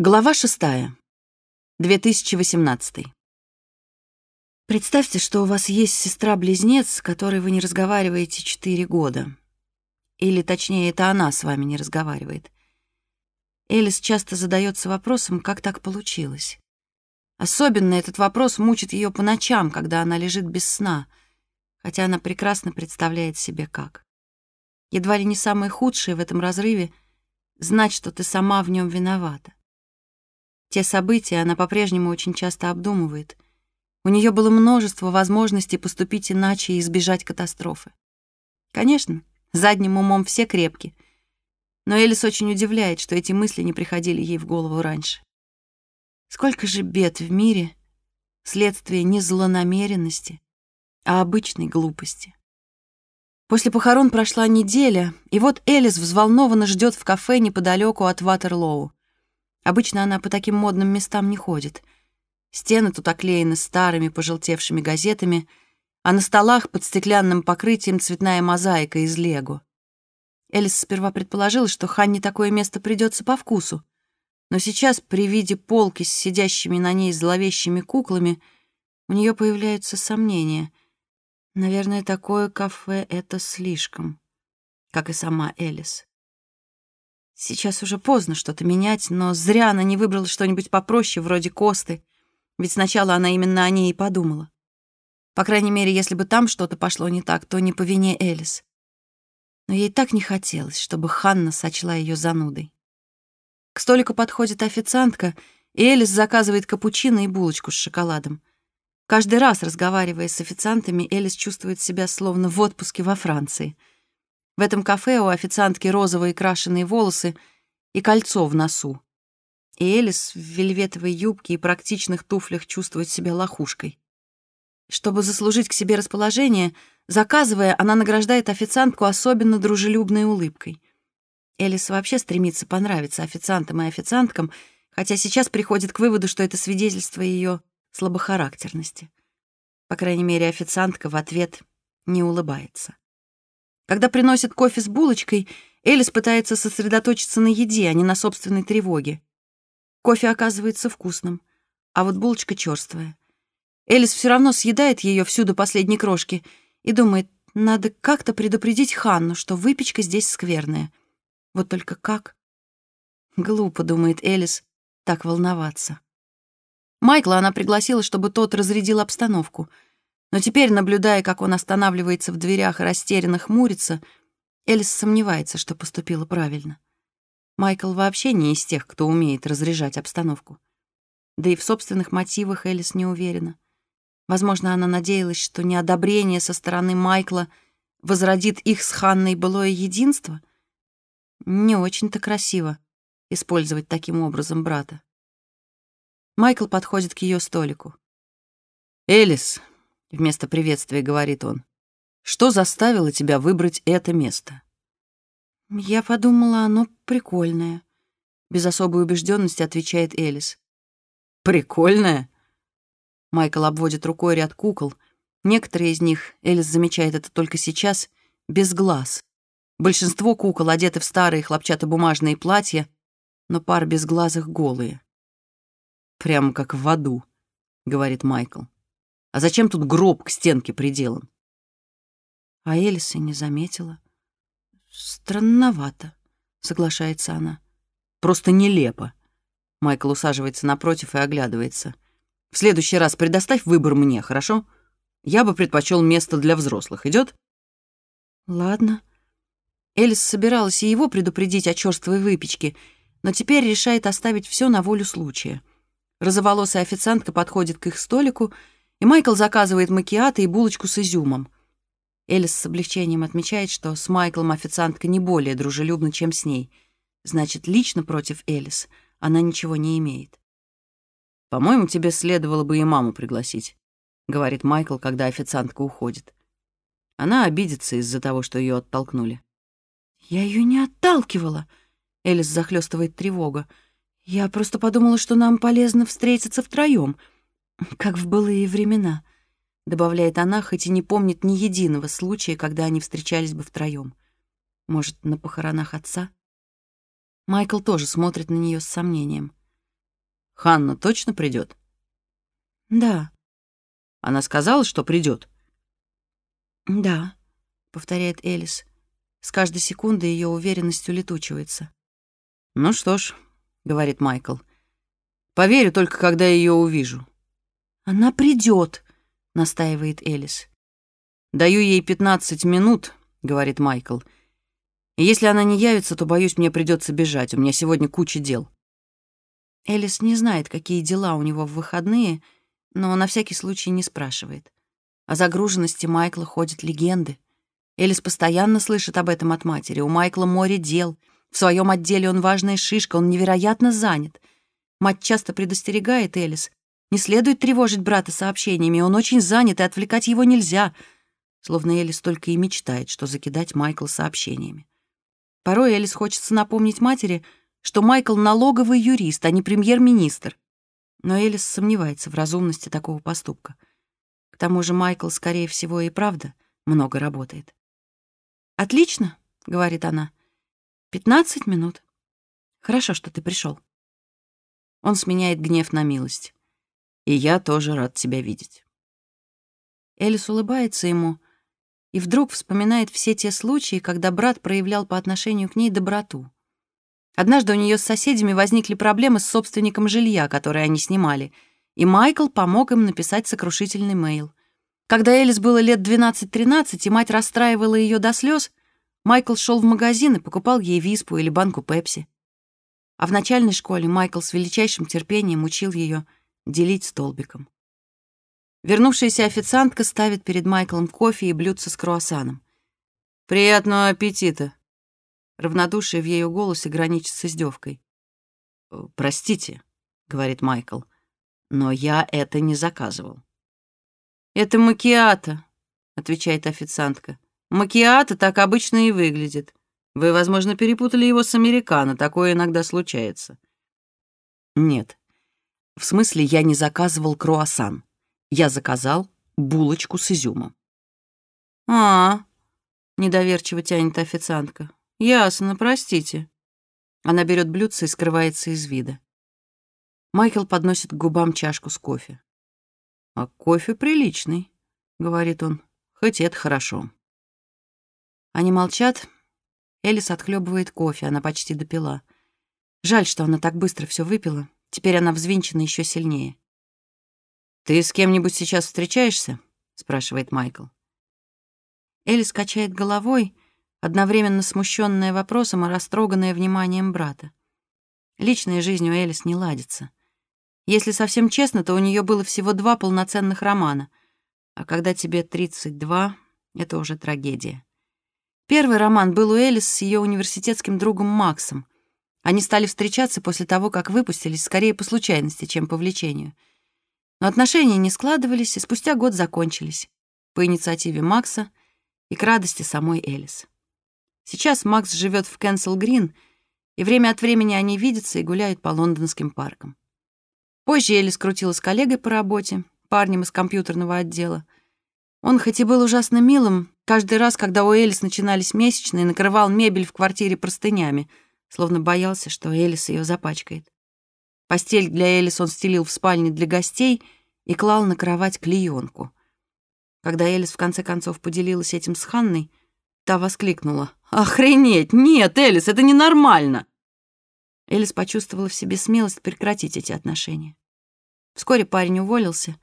Глава шестая. 2018. Представьте, что у вас есть сестра-близнец, с которой вы не разговариваете четыре года. Или, точнее, это она с вами не разговаривает. Элис часто задается вопросом, как так получилось. Особенно этот вопрос мучит ее по ночам, когда она лежит без сна, хотя она прекрасно представляет себе, как. Едва ли не самое худшее в этом разрыве — знать, что ты сама в нем виновата. Те события она по-прежнему очень часто обдумывает. У нее было множество возможностей поступить иначе и избежать катастрофы. Конечно, задним умом все крепки, но Элис очень удивляет, что эти мысли не приходили ей в голову раньше. Сколько же бед в мире следствие не злонамеренности, а обычной глупости. После похорон прошла неделя, и вот Элис взволнованно ждет в кафе неподалеку от Ватерлоу. Обычно она по таким модным местам не ходит. Стены тут оклеены старыми пожелтевшими газетами, а на столах под стеклянным покрытием цветная мозаика из лего. Элис сперва предположила, что Ханне такое место придется по вкусу, но сейчас при виде полки с сидящими на ней зловещими куклами у нее появляются сомнения. Наверное, такое кафе — это слишком, как и сама Элис. Сейчас уже поздно что-то менять, но зря она не выбрала что-нибудь попроще, вроде Косты, ведь сначала она именно о ней и подумала. По крайней мере, если бы там что-то пошло не так, то не по вине Элис. Но ей так не хотелось, чтобы Ханна сочла ее занудой. К столику подходит официантка, и Элис заказывает капучино и булочку с шоколадом. Каждый раз, разговаривая с официантами, Элис чувствует себя словно в отпуске во Франции — в этом кафе у официантки розовые крашеные волосы и кольцо в носу. И Элис в вельветовой юбке и практичных туфлях чувствует себя лохушкой. Чтобы заслужить к себе расположение, заказывая, она награждает официантку особенно дружелюбной улыбкой. Элис вообще стремится понравиться официантам и официанткам, хотя сейчас приходит к выводу, что это свидетельство ее слабохарактерности. По крайней мере, официантка в ответ не улыбается. Когда приносят кофе с булочкой, Элис пытается сосредоточиться на еде, а не на собственной тревоге. Кофе оказывается вкусным, а вот булочка черствая. Элис все равно съедает ее всю до последней крошки и думает, надо как-то предупредить Ханну, что выпечка здесь скверная. Вот только как? Глупо, думает Элис, так волноваться. Майкла она пригласила, чтобы тот разрядил обстановку — но теперь, наблюдая, как он останавливается в дверях и растерянно хмурится, Элис сомневается, что поступила правильно. Майкл вообще не из тех, кто умеет разряжать обстановку. Да и в собственных мотивах Элис не уверена. Возможно, она надеялась, что неодобрение со стороны Майкла возродит их с Ханной былое единство. Не очень-то красиво использовать таким образом брата. Майкл подходит к ее столику. «Элис, Вместо приветствия говорит он. Что заставило тебя выбрать это место? Я подумала, оно прикольное. Без особой убежденности отвечает Элис. Прикольное? Майкл обводит рукой ряд кукол. Некоторые из них, Элис замечает это только сейчас, без глаз. Большинство кукол одеты в старые хлопчатобумажные платья, но пар безглазых голые. «Прямо как в аду», — говорит Майкл. А зачем тут гроб к стенке приделан? А Элис и не заметила. Странновато, соглашается она. Просто нелепо. Майкл усаживается напротив и оглядывается. В следующий раз предоставь выбор мне, хорошо? Я бы предпочел место для взрослых. Идет? Ладно. Элис собиралась и его предупредить о черствой выпечке, но теперь решает оставить все на волю случая. Розоволосая официантка подходит к их столику — и Майкл заказывает макиато и булочку с изюмом. Элис с облегчением отмечает, что с Майклом официантка не более дружелюбна, чем с ней. Значит, лично против Элис она ничего не имеет. «По-моему, тебе следовало бы и маму пригласить», — говорит Майкл, когда официантка уходит. Она обидится из-за того, что ее оттолкнули. «Я ее не отталкивала», — Элис захлестывает тревога. «Я просто подумала, что нам полезно встретиться втроем. «Как в былые времена», — добавляет она, хоть и не помнит ни единого случая, когда они встречались бы втроем. Может, на похоронах отца? Майкл тоже смотрит на нее с сомнением. Ханна точно придет? Да, Она сказала, что придет. да, повторяет Элис. С каждой секундой ее уверенность улетучивается. Ну что ж, говорит Майкл. Поверю только, когда ее увижу. Она придет, настаивает Элис. Даю ей 15 минут, говорит Майкл. И если она не явится, то, боюсь, мне придется бежать. У меня сегодня куча дел. Элис не знает, какие дела у него в выходные, но на всякий случай не спрашивает. О загруженности Майкла ходят легенды. Элис постоянно слышит об этом от матери. У Майкла море дел. В своем отделе он важная шишка, он невероятно занят. Мать часто предостерегает Элис. Не следует тревожить брата сообщениями, он очень занят, и отвлекать его нельзя. Словно Элис только и мечтает, что закидать Майкла сообщениями. Порой Элис хочется напомнить матери, что Майкл налоговый юрист, а не премьер-министр. Но Элис сомневается в разумности такого поступка. К тому же Майкл, скорее всего, и правда много работает. «Отлично», — говорит она. «Пятнадцать минут. Хорошо, что ты пришел. Он сменяет гнев на милость. И я тоже рад тебя видеть. Элис улыбается ему и вдруг вспоминает все те случаи, когда брат проявлял по отношению к ней доброту. Однажды у нее с соседями возникли проблемы с собственником жилья, которое они снимали, и Майкл помог им написать сокрушительный мейл. Когда Элис было лет 12-13, и мать расстраивала ее до слез, Майкл шел в магазин и покупал ей виспу или банку пепси. А в начальной школе Майкл с величайшим терпением учил ее делить столбиком. Вернувшаяся официантка ставит перед Майклом кофе и блюдце с круассаном. Приятного аппетита. Равнодушие в ее голосе граничит с издевкой. «Э, Простите, говорит Майкл, но я это не заказывал. «Это макиато», — отвечает официантка. «Макиато так обычно и выглядит. Вы, возможно, перепутали его с американо, такое иногда случается. Нет. В смысле, я не заказывал круассан. Я заказал булочку с изюмом. «А, — недоверчиво тянет официантка. «Ясно, простите». Она берет блюдце и скрывается из вида. Майкл подносит к губам чашку с кофе. А кофе приличный, — говорит он, — хоть это хорошо. Они молчат. Элис отхлебывает кофе, она почти допила. Жаль, что она так быстро все выпила. Теперь она взвинчена еще сильнее. «Ты с кем-нибудь сейчас встречаешься?» — спрашивает Майкл. Элис качает головой, одновременно смущенная вопросом и растроганная вниманием брата. Личная жизнь у Элис не ладится. Если совсем честно, то у нее было всего два полноценных романа, а когда тебе 32, это уже трагедия. Первый роман был у Элис с ее университетским другом Максом. Они стали встречаться после того, как выпустились, скорее по случайности, чем по влечению. Но отношения не складывались и спустя год закончились по инициативе Макса и к радости самой Элис. Сейчас Макс живет в Кенсел-Грин, и время от времени они видятся и гуляют по лондонским паркам. Позже Элис крутила с коллегой по работе, парнем из компьютерного отдела. Он, хоть и был ужасно милым, каждый раз, когда у Элис начинались месячные, накрывал мебель в квартире простынями, словно боялся, что Элис ее запачкает. Постель для Элис он стелил в спальне для гостей и клал на кровать клеенку. Когда Элис в конце концов поделилась этим с Ханной, та воскликнула. «Охренеть! Нет, Элис, это ненормально!» Элис почувствовала в себе смелость прекратить эти отношения. Вскоре парень уволился,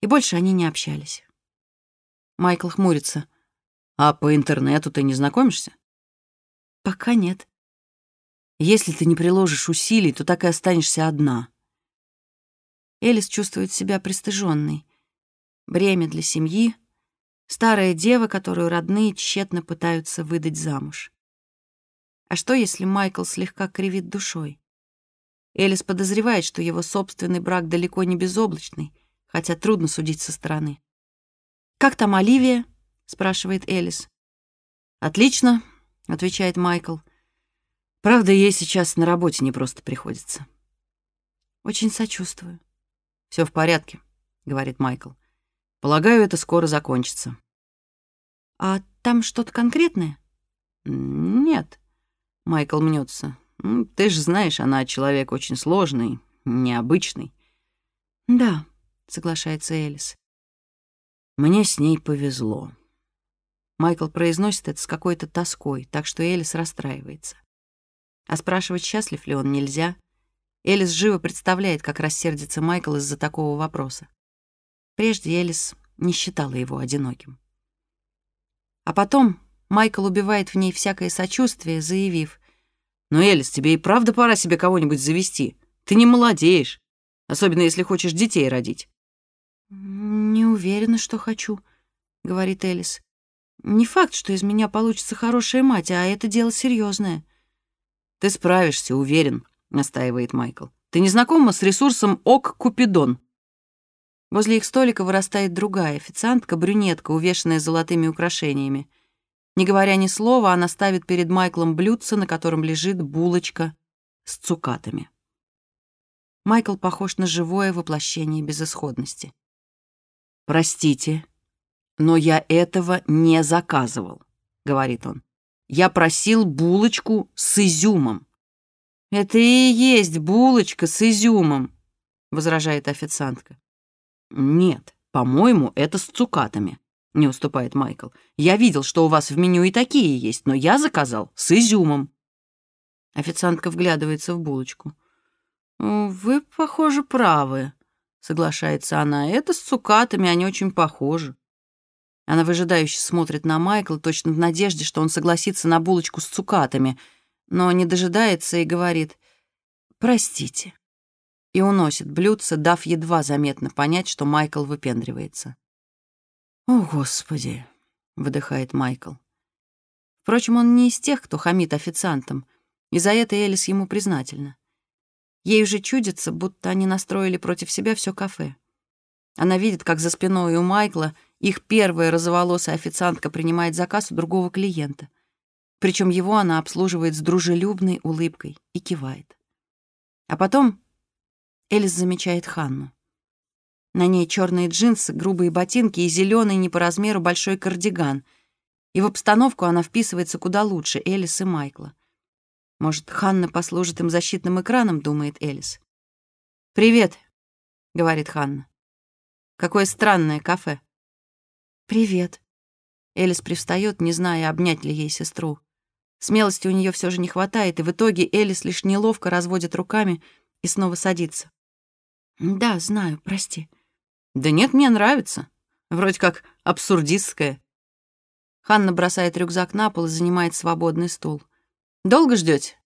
и больше они не общались. Майкл хмурится. А по интернету ты не знакомишься? «Пока нет». Если ты не приложишь усилий, то так и останешься одна. Элис чувствует себя пристыженной. Бремя для семьи, старая дева, которую родные тщетно пытаются выдать замуж. А что, если Майкл слегка кривит душой? Элис подозревает, что его собственный брак далеко не безоблачный, хотя трудно судить со стороны. «Как там Оливия?» — спрашивает Элис. «Отлично», — отвечает Майкл. «Правда, ей сейчас на работе не просто приходится». «Очень сочувствую». Все в порядке», — говорит Майкл. «Полагаю, это скоро закончится». «А там что-то конкретное?» «Нет», — Майкл мнется. «Ты же знаешь, она человек очень сложный, необычный». «Да», — соглашается Элис. «Мне с ней повезло». Майкл произносит это с какой-то тоской, так что Элис расстраивается. А спрашивать, счастлив ли он, нельзя. Элис живо представляет, как рассердится Майкл из-за такого вопроса. Прежде Элис не считала его одиноким. А потом Майкл убивает в ней всякое сочувствие, заявив, «Ну, Элис, тебе и правда пора себе кого-нибудь завести. Ты не молодеешь, особенно если хочешь детей родить». «Не уверена, что хочу», — говорит Элис. «Не факт, что из меня получится хорошая мать, а это дело серьезное. «Ты справишься, уверен», — настаивает Майкл. «Ты не знакома с ресурсом ОК Купидон?» Возле их столика вырастает другая официантка, брюнетка, увешанная золотыми украшениями. Не говоря ни слова, она ставит перед Майклом блюдце, на котором лежит булочка с цукатами. Майкл похож на живое воплощение безысходности. «Простите, но я этого не заказывал», — говорит он. Я просил булочку с изюмом». «Это и есть булочка с изюмом», — возражает официантка. «Нет, по-моему, это с цукатами», — не уступает Майкл. «Я видел, что у вас в меню и такие есть, но я заказал с изюмом». Официантка вглядывается в булочку. «Вы, похоже, правы», — соглашается она. «Это с цукатами, они очень похожи». Она выжидающе смотрит на Майкла, точно в надежде, что он согласится на булочку с цукатами, но не дожидается и говорит «Простите». И уносит блюдце, дав едва заметно понять, что Майкл выпендривается. «О, Господи!» — выдыхает Майкл. Впрочем, он не из тех, кто хамит официантам, и за это Элис ему признательна. Ей уже чудится, будто они настроили против себя все кафе. Она видит, как за спиной у Майкла их первая розоволосая официантка принимает заказ у другого клиента. Причем его она обслуживает с дружелюбной улыбкой и кивает. А потом Элис замечает Ханну. На ней черные джинсы, грубые ботинки и зеленый не по размеру большой кардиган. И в обстановку она вписывается куда лучше Элис и Майкла. Может, Ханна послужит им защитным экраном, думает Элис. «Привет», — говорит Ханна. Какое странное кафе. Привет. Элис привстает, не зная, обнять ли ей сестру. Смелости у нее все же не хватает, и в итоге Элис лишь неловко разводит руками и снова садится. Да, знаю, прости. Да нет, мне нравится. Вроде как абсурдистское. Ханна бросает рюкзак на пол и занимает свободный стул. «Долго ждете?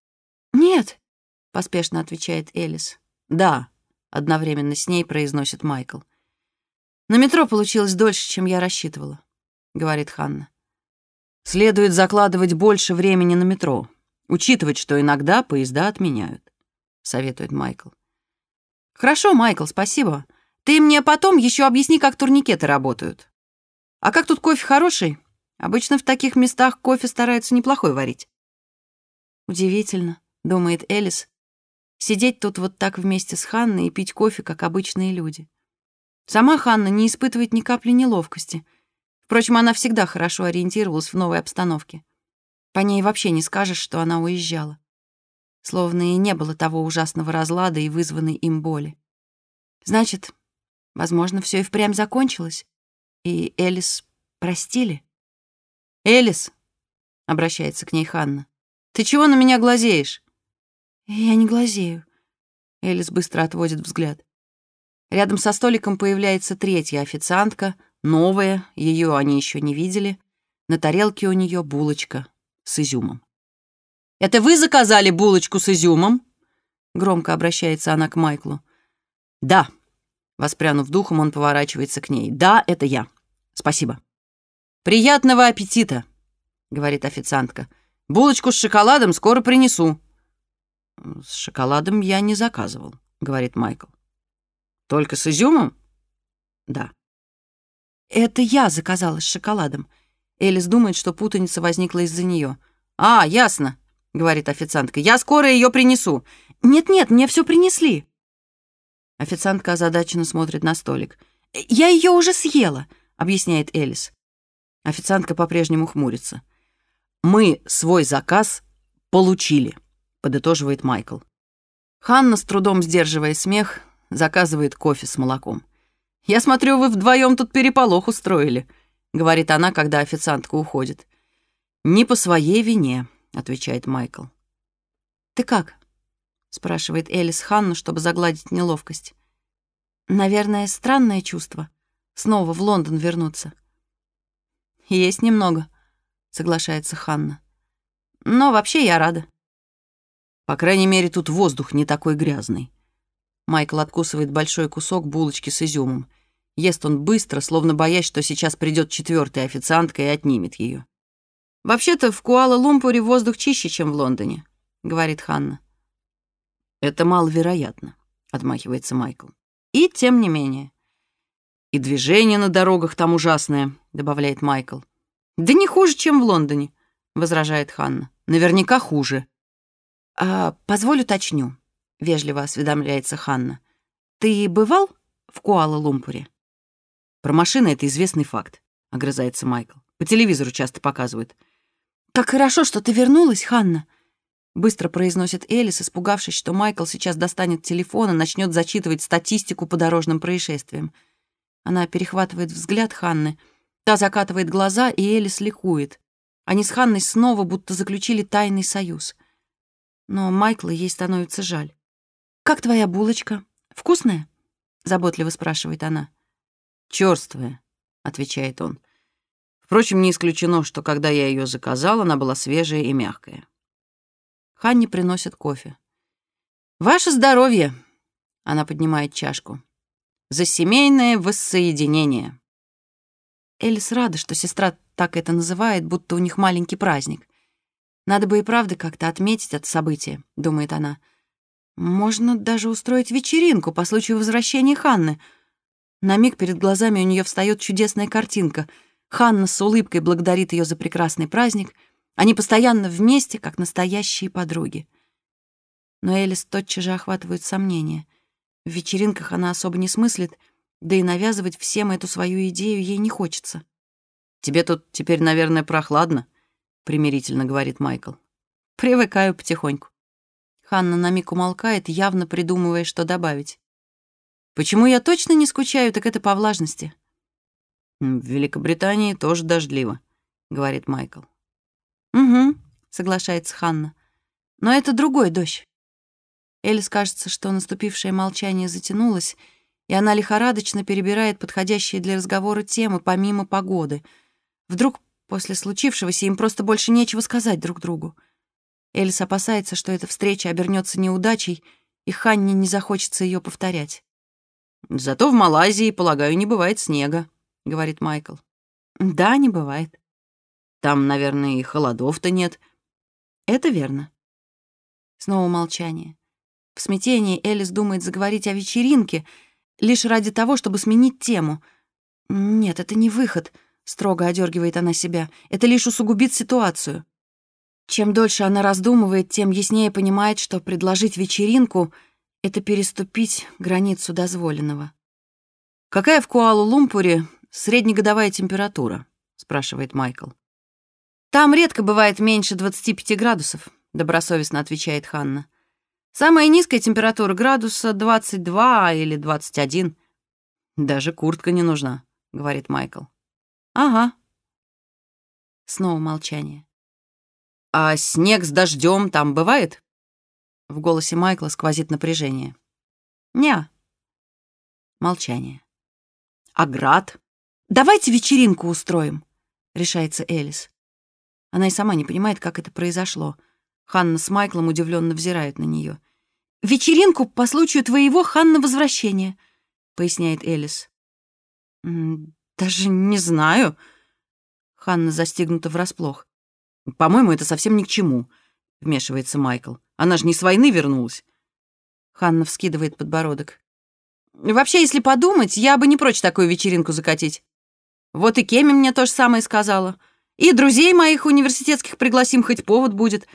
«Нет», — поспешно отвечает Элис. «Да», — одновременно с ней произносит Майкл. «На метро получилось дольше, чем я рассчитывала», — говорит Ханна. «Следует закладывать больше времени на метро, учитывать, что иногда поезда отменяют», — советует Майкл. «Хорошо, Майкл, спасибо. Ты мне потом еще объясни, как турникеты работают. А как тут кофе хороший? Обычно в таких местах кофе стараются неплохой варить». «Удивительно», — думает Элис, «сидеть тут вот так вместе с Ханной и пить кофе, как обычные люди». Сама Ханна не испытывает ни капли неловкости. Впрочем, она всегда хорошо ориентировалась в новой обстановке. По ней вообще не скажешь, что она уезжала. Словно и не было того ужасного разлада и вызванной им боли. Значит, возможно, все и впрямь закончилось, и Элис простили. «Элис», — обращается к ней Ханна, — «ты чего на меня глазеешь?» «Я не глазею». Элис быстро отводит взгляд. Рядом со столиком появляется третья официантка, новая, ее они еще не видели. На тарелке у нее булочка с изюмом. «Это вы заказали булочку с изюмом?» Громко обращается она к Майклу. «Да». Воспрянув духом, он поворачивается к ней. «Да, это я. Спасибо». «Приятного аппетита», — говорит официантка. «Булочку с шоколадом скоро принесу». «С шоколадом я не заказывал», — говорит Майкл. Только с изюмом? Да. Это я заказала с шоколадом. Элис думает, что путаница возникла из-за нее. А, ясно, говорит официантка. Я скоро ее принесу. Нет-нет, мне все принесли. Официантка озадаченно смотрит на столик. «Я ее уже съела», — объясняет Элис. Официантка по-прежнему хмурится. «Мы свой заказ получили», — подытоживает Майкл. Ханна, с трудом сдерживая смех, заказывает кофе с молоком. «Я смотрю, вы вдвоем тут переполох устроили», — говорит она, когда официантка уходит. «Не по своей вине», — отвечает Майкл. «Ты как?» — спрашивает Элис Ханну, чтобы загладить неловкость. «Наверное, странное чувство. Снова в Лондон вернуться». «Есть немного», — соглашается Ханна. «Но вообще я рада». «По крайней мере, тут воздух не такой грязный». Майкл откусывает большой кусок булочки с изюмом. Ест он быстро, словно боясь, что сейчас придет четвертая официантка и отнимет ее. «Вообще-то в Куала-Лумпуре воздух чище, чем в Лондоне», — говорит Ханна. «Это маловероятно», — отмахивается Майкл. «И тем не менее». «И движение на дорогах там ужасное», — добавляет Майкл. «Да не хуже, чем в Лондоне», — возражает Ханна. «Наверняка хуже». «А, «Позволь уточню», — вежливо осведомляется Ханна. «Ты бывал в Куала-Лумпуре?» «Про машины это известный факт», — огрызается Майкл. «По телевизору часто показывают». «Как хорошо, что ты вернулась, Ханна», Быстро произносит Элис, испугавшись, что Майкл сейчас достанет телефон и начнет зачитывать статистику по дорожным происшествиям. Она перехватывает взгляд Ханны. Та закатывает глаза, и Элис ликует. Они с Ханной снова будто заключили тайный союз. Но Майкла ей становится жаль. «Как твоя булочка? Вкусная?» — заботливо спрашивает она. «Чёрствая», — отвечает он. Впрочем, не исключено, что когда я ее заказал, она была свежая и мягкая. Ханне приносят кофе. «Ваше здоровье!» — она поднимает чашку. «За семейное воссоединение!» Элис рада, что сестра так это называет, будто у них маленький праздник. Надо бы и правда как-то отметить это событие, думает она. Можно даже устроить вечеринку по случаю возвращения Ханны. На миг перед глазами у нее встает чудесная картинка. Ханна с улыбкой благодарит ее за прекрасный праздник — они постоянно вместе, как настоящие подруги. Но Элис тотчас же охватывают сомнения. В вечеринках она особо не смыслит, да и навязывать всем эту свою идею ей не хочется. «Тебе тут теперь, наверное, прохладно», — примирительно говорит Майкл. «Привыкаю потихоньку». Ханна на миг умолкает, явно придумывая, что добавить. «Почему я точно не скучаю, так это по влажности». «В Великобритании тоже дождливо», — говорит Майкл. «Угу», — соглашается Ханна. «Но это другой дождь». Элис кажется, что наступившее молчание затянулось, и она лихорадочно перебирает подходящие для разговора темы помимо погоды. Вдруг после случившегося им просто больше нечего сказать друг другу. Элис опасается, что эта встреча обернется неудачей, и Ханне не захочется ее повторять. «Зато в Малайзии, полагаю, не бывает снега», — говорит Майкл. «Да, не бывает», там, наверное, и холодов-то нет. Это верно. Снова молчание. В смятении Элис думает заговорить о вечеринке лишь ради того, чтобы сменить тему. Нет, это не выход, строго одергивает она себя. Это лишь усугубит ситуацию. Чем дольше она раздумывает, тем яснее понимает, что предложить вечеринку — это переступить границу дозволенного. «Какая в Куалу-Лумпуре среднегодовая температура?» — спрашивает Майкл. «Там редко бывает меньше 25 градусов», — добросовестно отвечает Ханна. «Самая низкая температура градуса 22 или 21». «Даже куртка не нужна», — говорит Майкл. «Ага». Снова молчание. «А снег с дождем там бывает?» В голосе Майкла сквозит напряжение. «Не». Молчание. «А град?» «Давайте вечеринку устроим», — решается Элис. Она и сама не понимает, как это произошло. Ханна с Майклом удивленно взирают на нее. «Вечеринку по случаю твоего, Ханна, возвращения», — поясняет Элис. «Даже не знаю». Ханна застигнута врасплох. «По-моему, это совсем ни к чему», — вмешивается Майкл. «Она же не с войны вернулась». Ханна вскидывает подбородок. «Вообще, если подумать, я бы не прочь такую вечеринку закатить. Вот и Кеми мне то же самое сказала. И друзей моих университетских пригласим, хоть повод будет.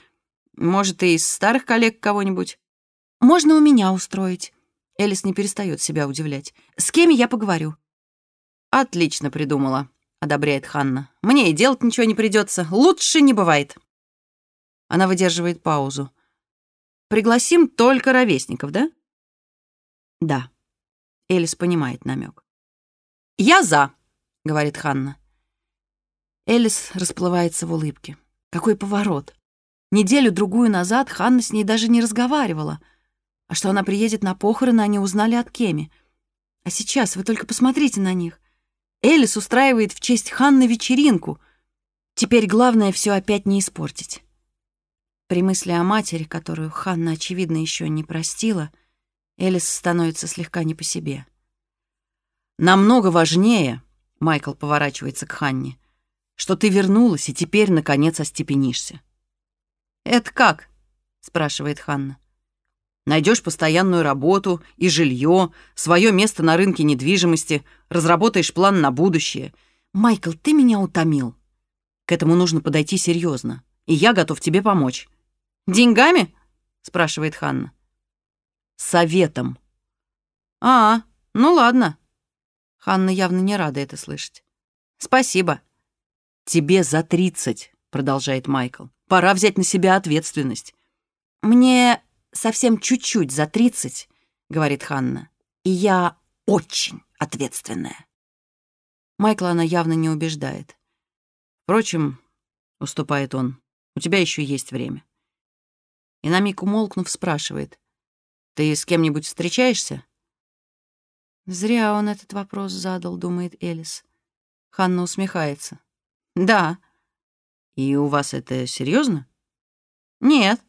Может, и из старых коллег кого-нибудь. Можно у меня устроить. Элис не перестает себя удивлять. С кем я поговорю? Отлично придумала, одобряет Ханна. Мне и делать ничего не придется. Лучше не бывает. Она выдерживает паузу. пригласим только ровесников, да?» «Да». Элис понимает намек. «Я за», — говорит Ханна. Элис расплывается в улыбке. Какой поворот. Неделю-другую назад Ханна с ней даже не разговаривала. А что она приедет на похороны, они узнали от Кеми. А сейчас вы только посмотрите на них. Элис устраивает в честь Ханны вечеринку. Теперь главное все опять не испортить. При мысли о матери, которую Ханна, очевидно, еще не простила, Элис становится слегка не по себе. «Намного важнее», — Майкл поворачивается к Ханне, «что ты вернулась и теперь, наконец, остепенишься». «Это как?» — спрашивает Ханна. Найдешь постоянную работу и жилье, свое место на рынке недвижимости, разработаешь план на будущее. Майкл, ты меня утомил. К этому нужно подойти серьезно, и я готов тебе помочь. Деньгами? спрашивает Ханна. Советом. А, ну ладно. Ханна явно не рада это слышать. Спасибо. Тебе за тридцать, продолжает Майкл. Пора взять на себя ответственность. Мне совсем чуть-чуть за тридцать, говорит Ханна, и я очень ответственная. Майкла она явно не убеждает. Впрочем, уступает он, у тебя еще есть время. И на миг умолкнув, спрашивает, ты с кем-нибудь встречаешься? Зря он этот вопрос задал, думает Элис. Ханна усмехается. Да. И у вас это серьезно? Нет.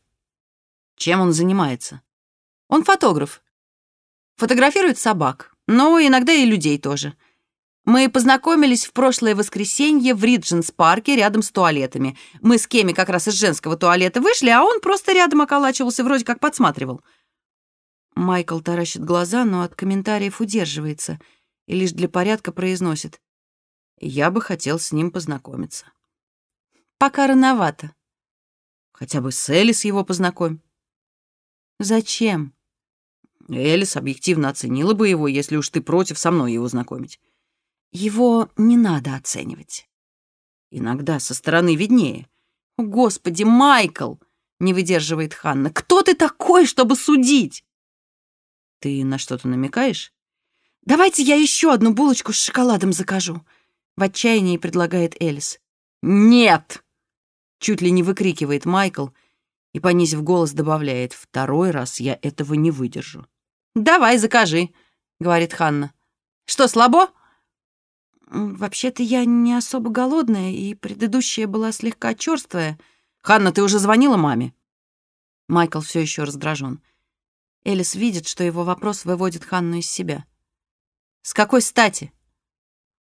Чем он занимается? Он фотограф. Фотографирует собак, но иногда и людей тоже. Мы познакомились в прошлое воскресенье в Ридженс-парке рядом с туалетами. Мы с Кеми как раз из женского туалета вышли, а он просто рядом околачивался, вроде как подсматривал. Майкл таращит глаза, но от комментариев удерживается и лишь для порядка произносит. «Я бы хотел с ним познакомиться». «Пока рановато». «Хотя бы с Элис его познакомь». «Зачем?» Элис объективно оценила бы его, если уж ты против со мной его знакомить. Его не надо оценивать. Иногда со стороны виднее. «Господи, Майкл!» — не выдерживает Ханна. «Кто ты такой, чтобы судить?» «Ты на что-то намекаешь?» «Давайте я еще одну булочку с шоколадом закажу», — в отчаянии предлагает Элис. «Нет!» — чуть ли не выкрикивает Майкл и, понизив голос, добавляет, «Второй раз я этого не выдержу». «Давай, закажи», — говорит Ханна. «Что, слабо?» «Вообще-то я не особо голодная, и предыдущая была слегка черствая. Ханна, ты уже звонила маме?» Майкл все еще раздражен. Элис видит, что его вопрос выводит Ханну из себя. «С какой стати?»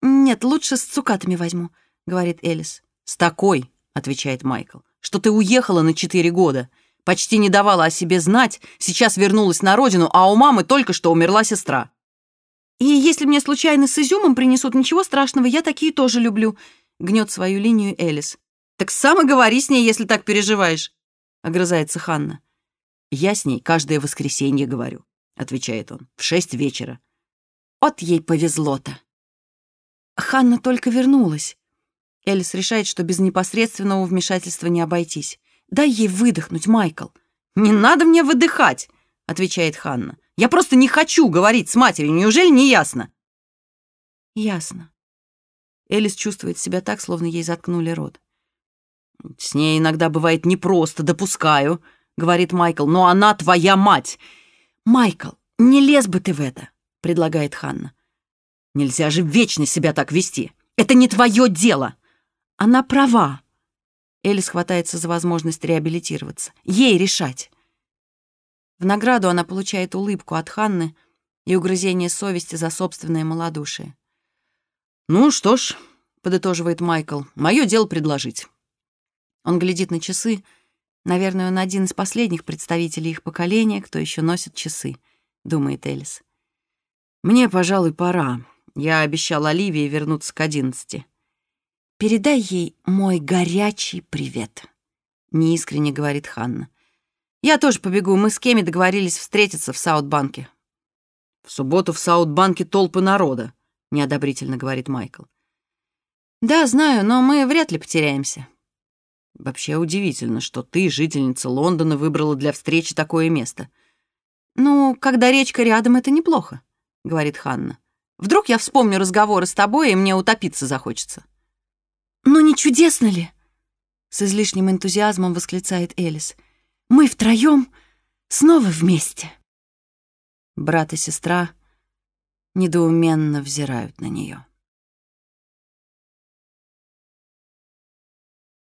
«Нет, лучше с цукатами возьму», — говорит Элис. «С такой», — отвечает Майкл что ты уехала на четыре года, почти не давала о себе знать, сейчас вернулась на родину, а у мамы только что умерла сестра. И если мне случайно с изюмом принесут, ничего страшного, я такие тоже люблю», — гнет свою линию Элис. «Так сам и говори с ней, если так переживаешь», — огрызается Ханна. «Я с ней каждое воскресенье говорю», — отвечает он, — «в шесть вечера». От ей повезло-то. Ханна только вернулась. Элис решает, что без непосредственного вмешательства не обойтись. «Дай ей выдохнуть, Майкл». «Не надо мне выдыхать», — отвечает Ханна. «Я просто не хочу говорить с матерью. Неужели не ясно?» «Ясно». Элис чувствует себя так, словно ей заткнули рот. «С ней иногда бывает непросто, допускаю», — говорит Майкл, «но она твоя мать». «Майкл, не лез бы ты в это», — предлагает Ханна. «Нельзя же вечно себя так вести. Это не твое дело», она права. Элис хватается за возможность реабилитироваться. Ей решать. В награду она получает улыбку от Ханны и угрызение совести за собственное малодушие. «Ну что ж», — подытоживает Майкл, — «мое дело предложить». Он глядит на часы. Наверное, он один из последних представителей их поколения, кто еще носит часы, — думает Элис. «Мне, пожалуй, пора. Я обещал Оливии вернуться к одиннадцати». «Передай ей мой горячий привет», — неискренне говорит Ханна. «Я тоже побегу. Мы с Кеми договорились встретиться в Саутбанке». «В субботу в Саутбанке толпы народа», — неодобрительно говорит Майкл. «Да, знаю, но мы вряд ли потеряемся». Вообще удивительно, что ты, жительница Лондона, выбрала для встречи такое место. «Ну, когда речка рядом, это неплохо», — говорит Ханна. «Вдруг я вспомню разговоры с тобой, и мне утопиться захочется». «Ну не чудесно ли?» — с излишним энтузиазмом восклицает Элис. «Мы втроем снова вместе». Брат и сестра недоуменно взирают на нее.